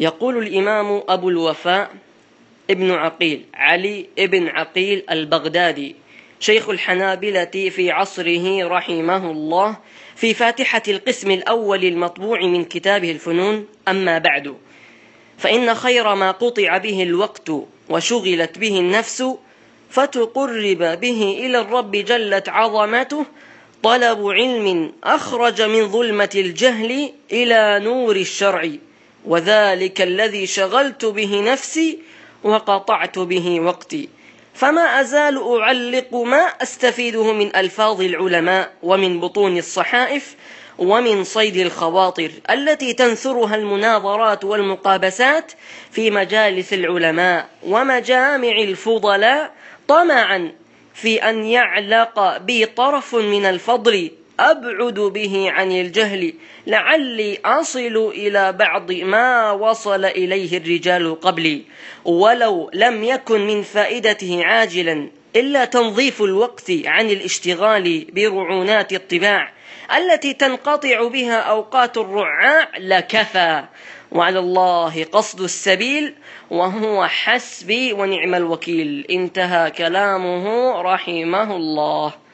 يقول الإمام أبو الوفاء ابن عقيل علي ابن عقيل البغدادي شيخ الحنابلة في عصره رحمه الله في فاتحة القسم الأول المطبوع من كتابه الفنون أما بعد فإن خير ما قطع به الوقت وشغلت به النفس فتقرب به إلى الرب جلت عظمته طلب علم أخرج من ظلمة الجهل إلى نور الشرع. وذلك الذي شغلت به نفسي وقطعت به وقتي. فما أزال أعلق ما أستفيده من ألفاظ العلماء ومن بطون الصحائف ومن صيد الخواطر التي تنثرها المناظرات والمقابسات في مجالس العلماء ومجامع الفضلاء طمعا في أن يعلق بي طرف من الفضل أبعد به عن الجهل. لعلي أصل إلى بعض ما وصل إليه الرجال قبلي. ولو لم يكن من فائدته عاجلا إلا تنظيف الوقت عن الاشتغال برعونات الطباع التي تنقطع بها أوقات الرعاع لكفى. وعلى الله قصد السبيل وهو حسبي ونعم الوكيل. انتهى كلامه رحمه الله.